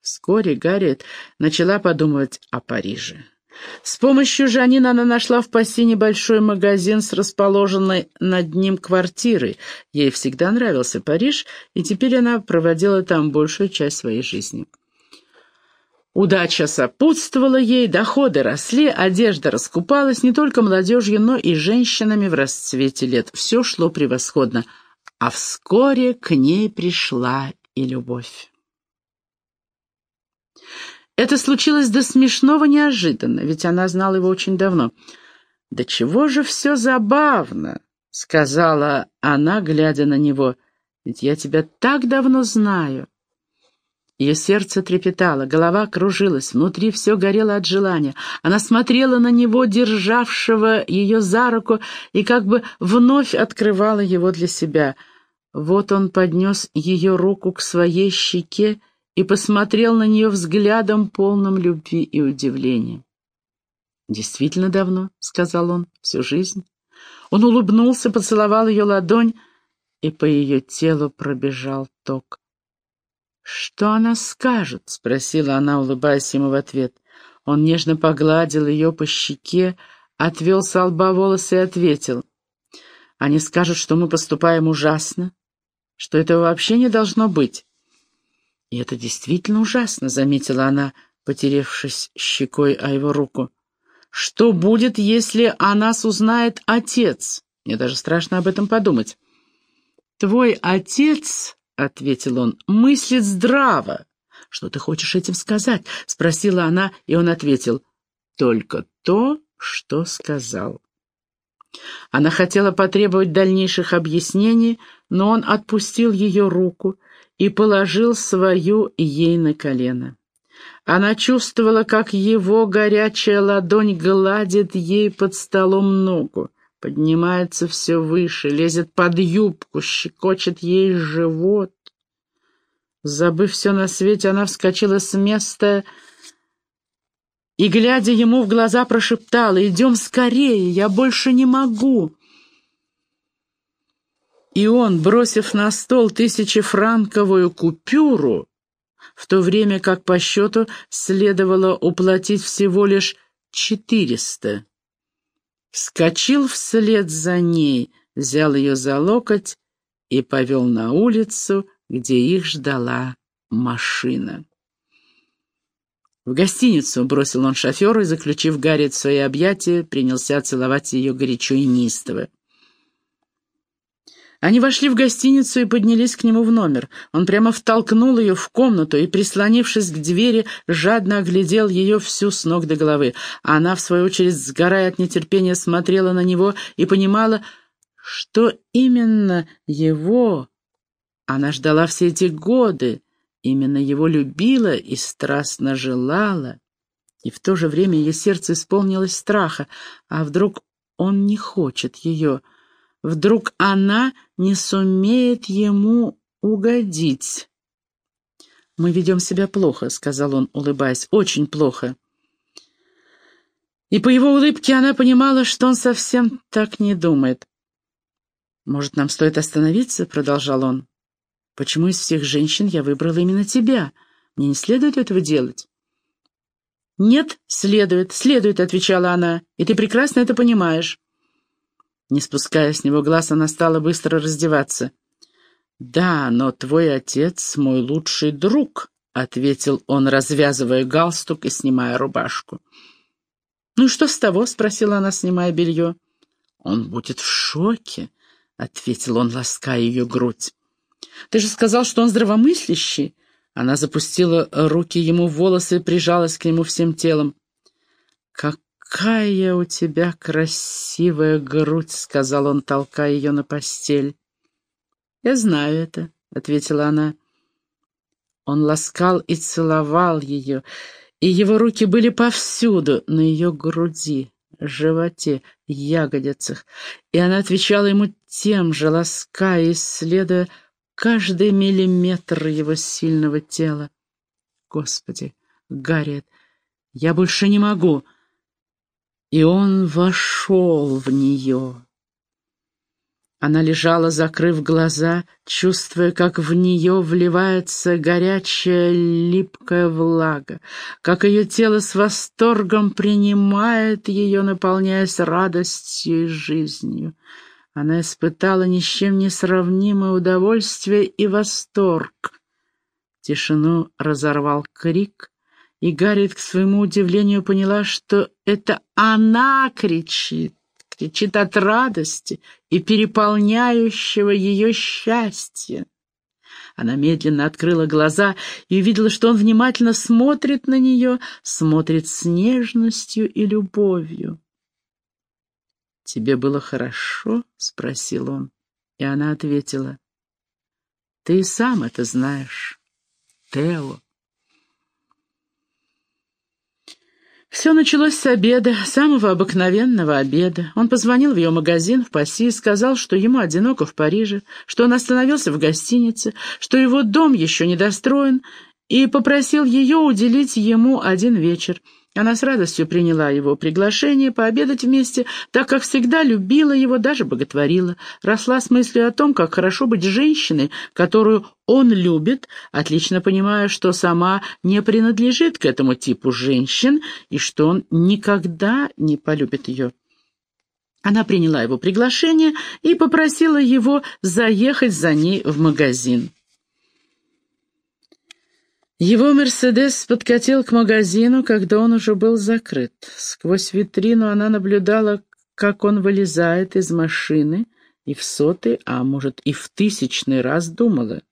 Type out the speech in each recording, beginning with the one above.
Вскоре Гарриет начала подумывать о Париже. С помощью Жанина она нашла в Пасси небольшой магазин с расположенной над ним квартирой. Ей всегда нравился Париж, и теперь она проводила там большую часть своей жизни. Удача сопутствовала ей, доходы росли, одежда раскупалась не только молодежью, но и женщинами в расцвете лет. Все шло превосходно, а вскоре к ней пришла и любовь. Это случилось до смешного неожиданно, ведь она знала его очень давно. «Да чего же все забавно!» — сказала она, глядя на него. «Ведь я тебя так давно знаю». Ее сердце трепетало, голова кружилась, внутри все горело от желания. Она смотрела на него, державшего ее за руку, и как бы вновь открывала его для себя. Вот он поднес ее руку к своей щеке и посмотрел на нее взглядом, полным любви и удивления. «Действительно давно», — сказал он, — «всю жизнь». Он улыбнулся, поцеловал ее ладонь, и по ее телу пробежал ток. «Что она скажет?» — спросила она, улыбаясь ему в ответ. Он нежно погладил ее по щеке, отвел с лба волосы и ответил. «Они скажут, что мы поступаем ужасно, что этого вообще не должно быть. «И это действительно ужасно», — заметила она, потеревшись щекой о его руку. «Что будет, если о нас узнает отец? Мне даже страшно об этом подумать». «Твой отец», — ответил он, — «мыслит здраво». «Что ты хочешь этим сказать?» — спросила она, и он ответил. «Только то, что сказал». Она хотела потребовать дальнейших объяснений, но он отпустил ее руку и положил свою ей на колено. Она чувствовала, как его горячая ладонь гладит ей под столом ногу, поднимается все выше, лезет под юбку, щекочет ей живот. Забыв все на свете, она вскочила с места и, глядя ему в глаза, прошептала «Идем скорее, я больше не могу». И он, бросив на стол тысячефранковую купюру, в то время как по счету следовало уплатить всего лишь четыреста, вскочил вслед за ней, взял ее за локоть и повел на улицу, где их ждала машина. В гостиницу бросил он шоферу и, заключив Гарри в свои объятия, принялся целовать ее горячо и неистово. Они вошли в гостиницу и поднялись к нему в номер. Он прямо втолкнул ее в комнату и, прислонившись к двери, жадно оглядел ее всю с ног до головы. А она, в свою очередь, сгорая от нетерпения, смотрела на него и понимала, что именно его она ждала все эти годы, именно его любила и страстно желала. И в то же время ее сердце исполнилось страха, а вдруг он не хочет ее, — Вдруг она не сумеет ему угодить. «Мы ведем себя плохо», — сказал он, улыбаясь, — «очень плохо». И по его улыбке она понимала, что он совсем так не думает. «Может, нам стоит остановиться?» — продолжал он. «Почему из всех женщин я выбрала именно тебя? Мне не следует этого делать». «Нет, следует, следует», — отвечала она, — «и ты прекрасно это понимаешь». Не спуская с него глаз, она стала быстро раздеваться. «Да, но твой отец мой лучший друг», — ответил он, развязывая галстук и снимая рубашку. «Ну и что с того?» — спросила она, снимая белье. «Он будет в шоке», — ответил он, лаская ее грудь. «Ты же сказал, что он здравомыслящий». Она запустила руки ему в волосы и прижалась к нему всем телом. «Как «Какая у тебя красивая грудь!» — сказал он, толкая ее на постель. «Я знаю это», — ответила она. Он ласкал и целовал ее, и его руки были повсюду, на ее груди, животе, ягодицах, и она отвечала ему тем же, лаская, исследуя каждый миллиметр его сильного тела. «Господи, Гарриет, я больше не могу!» И он вошел в нее. Она лежала, закрыв глаза, чувствуя, как в нее вливается горячая липкая влага, как ее тело с восторгом принимает ее, наполняясь радостью и жизнью. Она испытала ни с чем не сравнимое удовольствие и восторг. Тишину разорвал крик, и Гарриет, к своему удивлению, поняла, что это она кричит кричит от радости и переполняющего ее счастья. Она медленно открыла глаза и увидела, что он внимательно смотрит на нее, смотрит с нежностью и любовью. «Тебе было хорошо?» — спросил он. И она ответила. «Ты сам это знаешь, Тео». Все началось с обеда, самого обыкновенного обеда. Он позвонил в ее магазин в Пасси и сказал, что ему одиноко в Париже, что он остановился в гостинице, что его дом еще не достроен, и попросил ее уделить ему один вечер — она с радостью приняла его приглашение пообедать вместе, так как всегда любила его, даже боготворила, росла с мыслью о том, как хорошо быть женщиной, которую он любит, отлично понимая, что сама не принадлежит к этому типу женщин и что он никогда не полюбит ее. Она приняла его приглашение и попросила его заехать за ней в магазин. Его «Мерседес» подкатил к магазину, когда он уже был закрыт. Сквозь витрину она наблюдала, как он вылезает из машины, и в сотый, а может и в тысячный раз думала.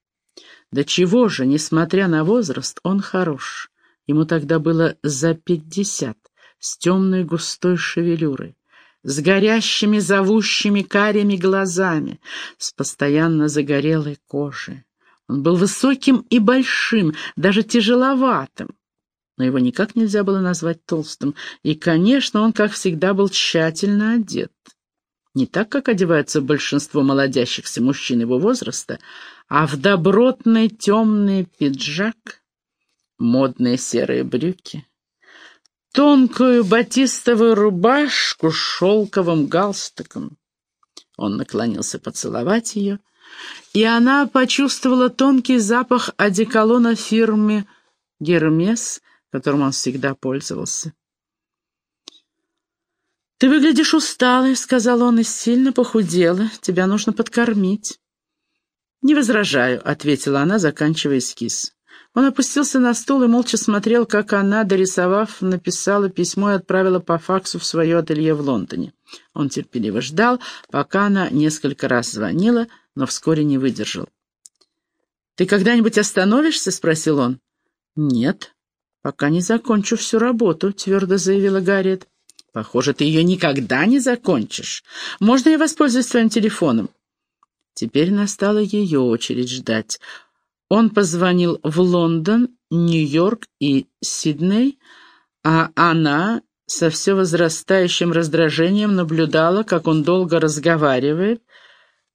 Да чего же, несмотря на возраст, он хорош. Ему тогда было за пятьдесят, с темной густой шевелюрой, с горящими зовущими карими глазами, с постоянно загорелой кожей. Он был высоким и большим, даже тяжеловатым. Но его никак нельзя было назвать толстым. И, конечно, он, как всегда, был тщательно одет. Не так, как одеваются большинство молодящихся мужчин его возраста, а в добротный темный пиджак, модные серые брюки, тонкую батистовую рубашку с шелковым галстуком. Он наклонился поцеловать ее — и она почувствовала тонкий запах одеколона фирмы «Гермес», которым он всегда пользовался. «Ты выглядишь усталой», — сказал он, — «и сильно похудела. Тебя нужно подкормить». «Не возражаю», — ответила она, заканчивая эскиз. Он опустился на стул и молча смотрел, как она, дорисовав, написала письмо и отправила по факсу в свое ателье в Лондоне. Он терпеливо ждал, пока она несколько раз звонила, но вскоре не выдержал. «Ты когда-нибудь остановишься?» — спросил он. «Нет, пока не закончу всю работу», — твердо заявила Гарриет. «Похоже, ты ее никогда не закончишь. Можно я воспользуюсь твоим телефоном?» Теперь настала ее очередь ждать. Он позвонил в Лондон, Нью-Йорк и Сидней, а она со все возрастающим раздражением наблюдала, как он долго разговаривает,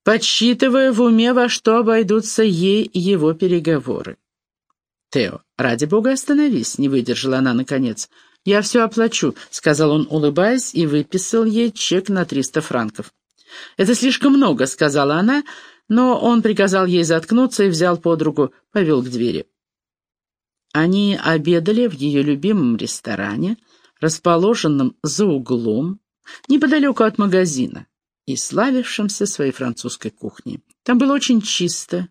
подсчитывая в уме, во что обойдутся ей его переговоры. «Тео, ради бога остановись», — не выдержала она наконец. «Я все оплачу», — сказал он, улыбаясь, и выписал ей чек на триста франков. «Это слишком много», — сказала она, — но он приказал ей заткнуться и взял подругу, повел к двери. Они обедали в ее любимом ресторане, расположенном за углом, неподалеку от магазина, и славившемся своей французской кухней. Там было очень чисто.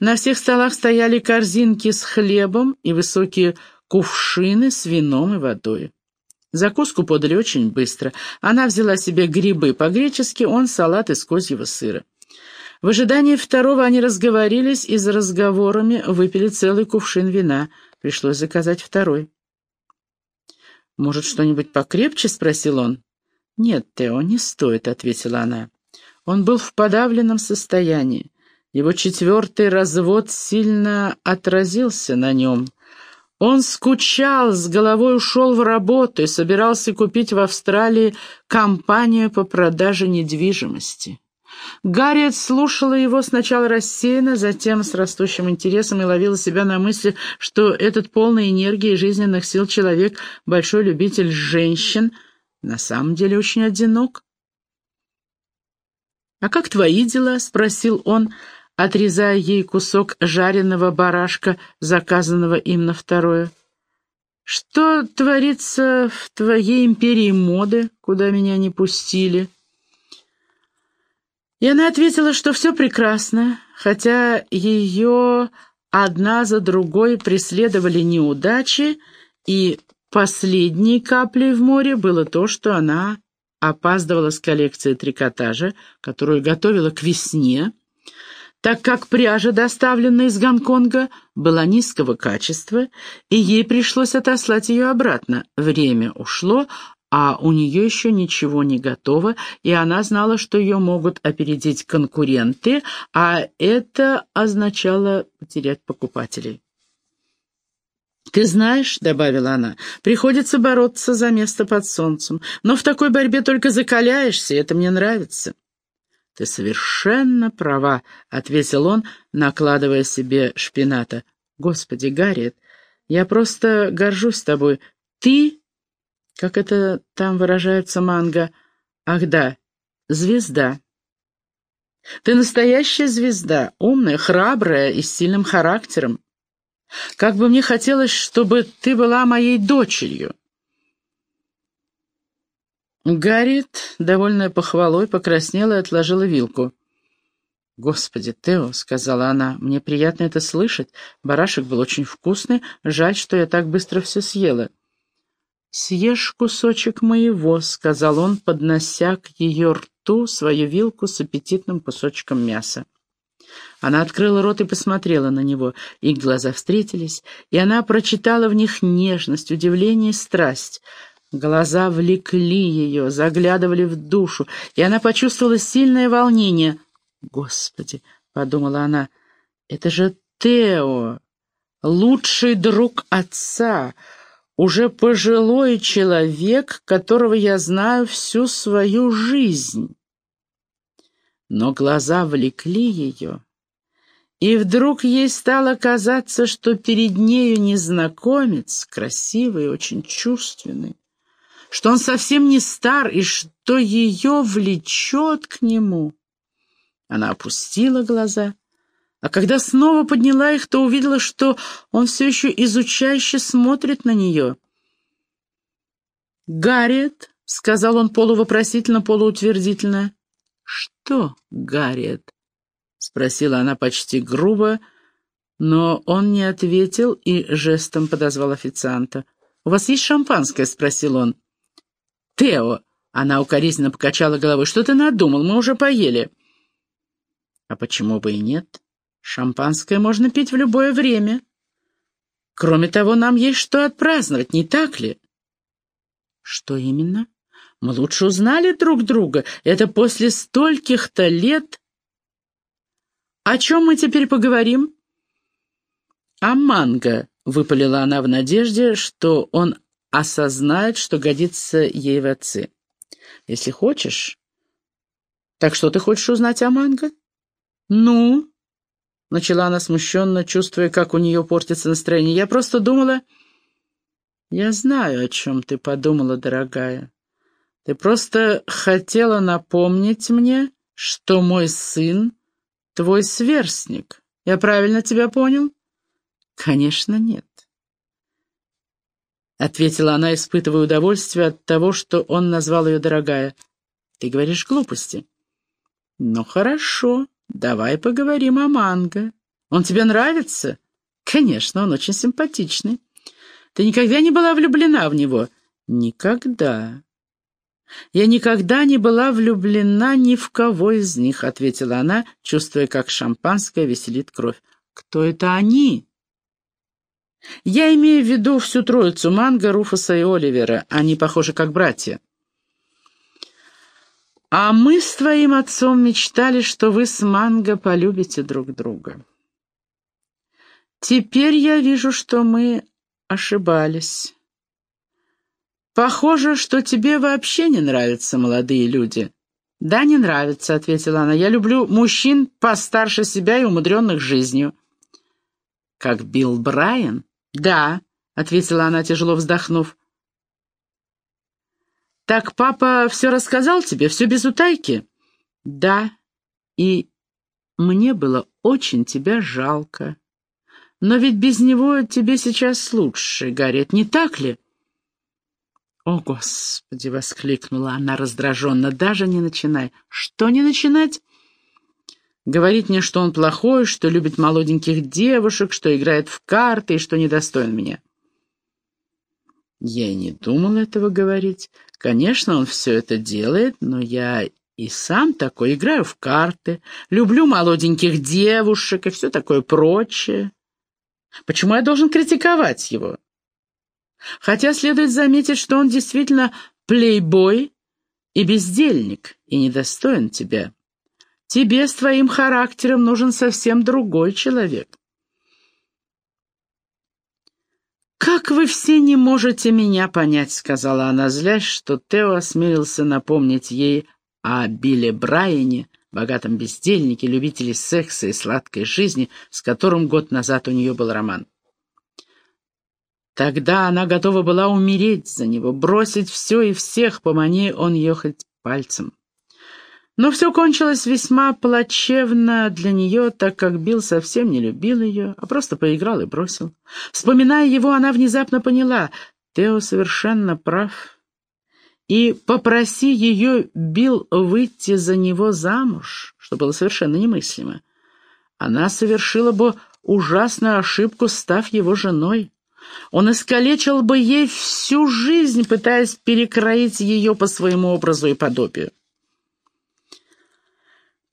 На всех столах стояли корзинки с хлебом и высокие кувшины с вином и водой. Закуску подали очень быстро. Она взяла себе грибы по-гречески, он салат из козьего сыра. В ожидании второго они разговорились и за разговорами выпили целый кувшин вина. Пришлось заказать второй. «Может, что-нибудь покрепче?» — спросил он. «Нет, Тео, не стоит», — ответила она. Он был в подавленном состоянии. Его четвертый развод сильно отразился на нем. Он скучал, с головой ушел в работу и собирался купить в Австралии компанию по продаже недвижимости. Гарриет слушала его сначала рассеянно, затем с растущим интересом и ловила себя на мысли, что этот полный энергии и жизненных сил человек, большой любитель женщин, на самом деле очень одинок. «А как твои дела?» — спросил он, отрезая ей кусок жареного барашка, заказанного им на второе. «Что творится в твоей империи моды, куда меня не пустили?» И она ответила, что все прекрасно, хотя ее одна за другой преследовали неудачи, и последней каплей в море было то, что она опаздывала с коллекцией трикотажа, которую готовила к весне, так как пряжа, доставленная из Гонконга, была низкого качества, и ей пришлось отослать ее обратно. Время ушло, а у нее еще ничего не готово, и она знала, что ее могут опередить конкуренты, а это означало потерять покупателей. «Ты знаешь», — добавила она, — «приходится бороться за место под солнцем, но в такой борьбе только закаляешься, и это мне нравится». «Ты совершенно права», — ответил он, накладывая себе шпината. «Господи, Гарриет, я просто горжусь тобой. Ты, как это там выражается манга, ах да, звезда. Ты настоящая звезда, умная, храбрая и с сильным характером. Как бы мне хотелось, чтобы ты была моей дочерью». Гарриет, довольная похвалой, покраснела и отложила вилку. «Господи, Тео», — сказала она, — «мне приятно это слышать. Барашек был очень вкусный. Жаль, что я так быстро все съела». «Съешь кусочек моего», — сказал он, поднося к ее рту свою вилку с аппетитным кусочком мяса. Она открыла рот и посмотрела на него. Их глаза встретились, и она прочитала в них нежность, удивление и страсть — Глаза влекли ее, заглядывали в душу, и она почувствовала сильное волнение. «Господи!» — подумала она. «Это же Тео, лучший друг отца, уже пожилой человек, которого я знаю всю свою жизнь». Но глаза влекли ее, и вдруг ей стало казаться, что перед нею незнакомец, красивый, очень чувственный что он совсем не стар и что ее влечет к нему. Она опустила глаза, а когда снова подняла их, то увидела, что он все еще изучающе смотрит на нее. «Гарриет», — сказал он полувопросительно, полуутвердительно. «Что, Гарриет?» — спросила она почти грубо, но он не ответил и жестом подозвал официанта. «У вас есть шампанское?» — спросил он. «Тео!» — она укоризненно покачала головой. «Что ты надумал? Мы уже поели». «А почему бы и нет? Шампанское можно пить в любое время. Кроме того, нам есть что отпраздновать, не так ли?» «Что именно? Мы лучше узнали друг друга. Это после стольких-то лет...» «О чем мы теперь поговорим?» «О манго», — выпалила она в надежде, что он осознает, что годится ей в отцы. Если хочешь... Так что ты хочешь узнать о Манго? Ну? Начала она смущенно, чувствуя, как у нее портится настроение. Я просто думала... Я знаю, о чем ты подумала, дорогая. Ты просто хотела напомнить мне, что мой сын — твой сверстник. Я правильно тебя понял? Конечно, нет. — ответила она, испытывая удовольствие от того, что он назвал ее дорогая. «Ты говоришь глупости». «Ну хорошо, давай поговорим о Манго. Он тебе нравится?» «Конечно, он очень симпатичный. Ты никогда не была влюблена в него?» «Никогда». «Я никогда не была влюблена ни в кого из них», — ответила она, чувствуя, как шампанское веселит кровь. «Кто это они?» Я имею в виду всю троицу Манго, Руфуса и Оливера. Они похожи как братья. А мы с твоим отцом мечтали, что вы с Манго полюбите друг друга. Теперь я вижу, что мы ошибались. Похоже, что тебе вообще не нравятся молодые люди. Да, не нравится, ответила она. Я люблю мужчин постарше себя и умудренных жизнью. Как Билл Брайан? «Да», — ответила она, тяжело вздохнув. «Так папа все рассказал тебе, все без утайки?» «Да, И мне было очень тебя жалко. Но ведь без него тебе сейчас лучше, Гарриет, не так ли?» «О, Господи!» — воскликнула она раздраженно. «Даже не начинай». «Что не начинать?» «Говорит мне, что он плохой, что любит молоденьких девушек, что играет в карты и что недостоин меня». Я и не думал этого говорить. Конечно, он все это делает, но я и сам такой играю в карты, люблю молоденьких девушек и все такое прочее. Почему я должен критиковать его? Хотя следует заметить, что он действительно плейбой и бездельник, и недостоин тебя. Тебе с твоим характером нужен совсем другой человек. «Как вы все не можете меня понять», — сказала она, злясь, что Тео осмелился напомнить ей о Билле Брайане, богатом бездельнике, любителе секса и сладкой жизни, с которым год назад у нее был роман. Тогда она готова была умереть за него, бросить все и всех, помани он ее хоть пальцем. Но все кончилось весьма плачевно для нее, так как Билл совсем не любил ее, а просто поиграл и бросил. Вспоминая его, она внезапно поняла, Тео совершенно прав. И попроси ее Билл выйти за него замуж, что было совершенно немыслимо. Она совершила бы ужасную ошибку, став его женой. Он искалечил бы ей всю жизнь, пытаясь перекроить ее по своему образу и подобию.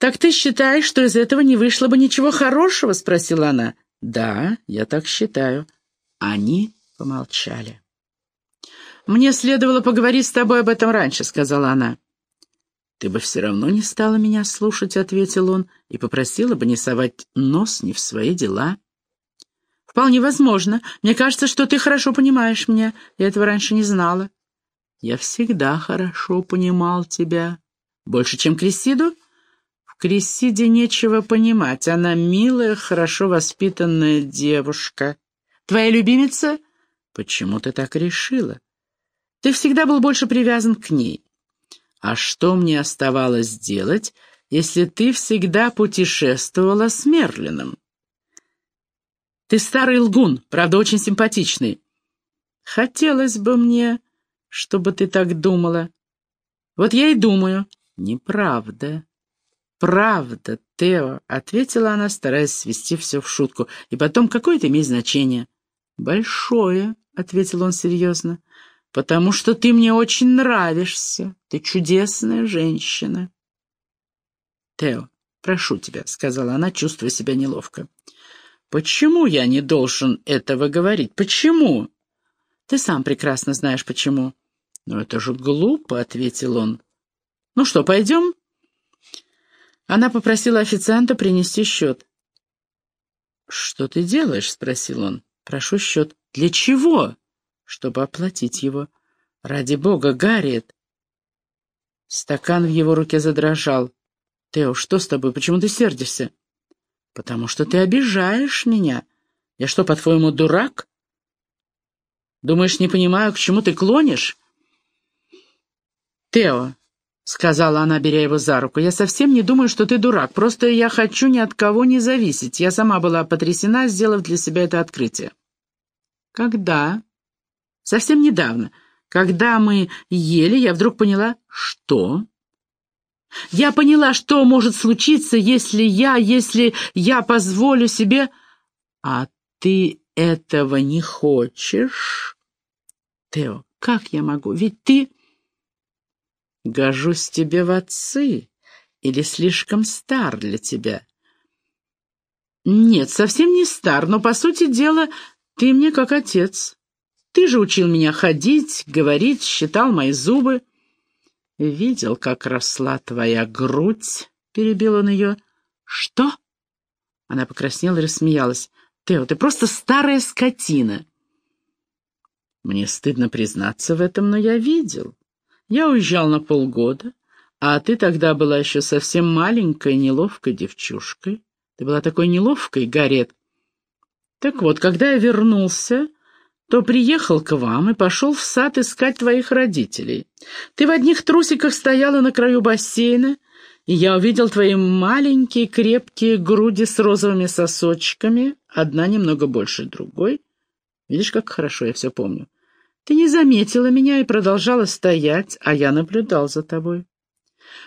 «Так ты считаешь, что из этого не вышло бы ничего хорошего?» — спросила она. «Да, я так считаю». Они помолчали. «Мне следовало поговорить с тобой об этом раньше», — сказала она. «Ты бы все равно не стала меня слушать», — ответил он, «и попросила бы не совать нос не в свои дела». «Вполне возможно. Мне кажется, что ты хорошо понимаешь меня. Я этого раньше не знала». «Я всегда хорошо понимал тебя. Больше, чем Крисиду?» Крисиде нечего понимать. Она милая, хорошо воспитанная девушка. Твоя любимица? Почему ты так решила? Ты всегда был больше привязан к ней. А что мне оставалось делать, если ты всегда путешествовала с Мерлином? Ты старый лгун, правда, очень симпатичный. Хотелось бы мне, чтобы ты так думала. Вот я и думаю. Неправда. «Правда, Тео», — ответила она, стараясь свести все в шутку. «И потом, какое это имеет значение?» «Большое», — ответил он серьезно, — «потому что ты мне очень нравишься. Ты чудесная женщина». «Тео, прошу тебя», — сказала она, чувствуя себя неловко. «Почему я не должен этого говорить? Почему?» «Ты сам прекрасно знаешь, почему». «Но это же глупо», — ответил он. «Ну что, пойдем?» Она попросила официанта принести счет. «Что ты делаешь?» — спросил он. «Прошу счет». «Для чего?» «Чтобы оплатить его». «Ради бога, Гарриет!» Стакан в его руке задрожал. «Тео, что с тобой? Почему ты сердишься?» «Потому что ты обижаешь меня. Я что, по-твоему, дурак?» «Думаешь, не понимаю, к чему ты клонишь?» «Тео, — сказала она, беря его за руку. «Я совсем не думаю, что ты дурак. Просто я хочу ни от кого не зависеть. Я сама была потрясена, сделав для себя это открытие». «Когда?» «Совсем недавно. Когда мы ели, я вдруг поняла, что...» «Я поняла, что может случиться, если я, если я позволю себе...» «А ты этого не хочешь?» «Тео, как я могу? Ведь ты...» Гожусь тебе в отцы или слишком стар для тебя? Нет, совсем не стар, но, по сути дела, ты мне как отец. Ты же учил меня ходить, говорить, считал мои зубы. Видел, как росла твоя грудь, — перебил он ее. Что? Она покраснела и рассмеялась. Тео, ты просто старая скотина. Мне стыдно признаться в этом, но я видел. Я уезжал на полгода, а ты тогда была еще совсем маленькой, неловкой девчушкой. Ты была такой неловкой, Гарет. Так вот, когда я вернулся, то приехал к вам и пошел в сад искать твоих родителей. Ты в одних трусиках стояла на краю бассейна и я увидел твои маленькие крепкие груди с розовыми сосочками, одна немного больше другой. Видишь, как хорошо я все помню. Ты не заметила меня и продолжала стоять, а я наблюдал за тобой.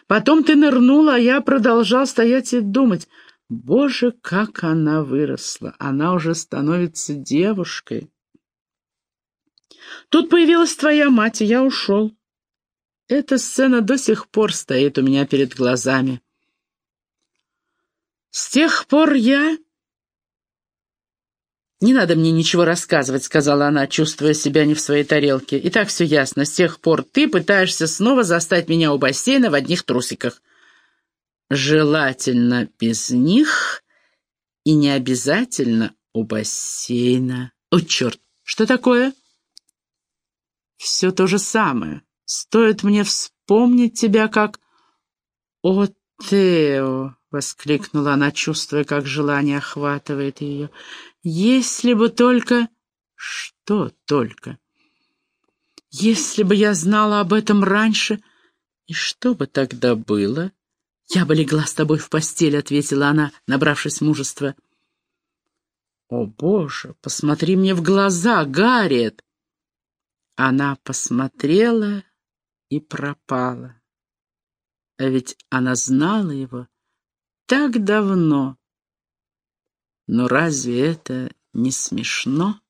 Потом ты нырнула, а я продолжал стоять и думать. Боже, как она выросла! Она уже становится девушкой. Тут появилась твоя мать, и я ушел. Эта сцена до сих пор стоит у меня перед глазами. С тех пор я... «Не надо мне ничего рассказывать», — сказала она, чувствуя себя не в своей тарелке. «И так все ясно. С тех пор ты пытаешься снова застать меня у бассейна в одних трусиках». «Желательно без них и не обязательно у бассейна». «О, черт! Что такое?» «Все то же самое. Стоит мне вспомнить тебя как... О, Тео! — воскликнула она, чувствуя, как желание охватывает ее. «Если бы только...» «Что только?» «Если бы я знала об этом раньше...» «И что бы тогда было?» «Я бы легла с тобой в постель», — ответила она, набравшись мужества. «О, Боже, посмотри мне в глаза, Гарриет!» Она посмотрела и пропала. А ведь она знала его так давно. Но разве это не смешно?